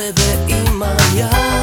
te ve y.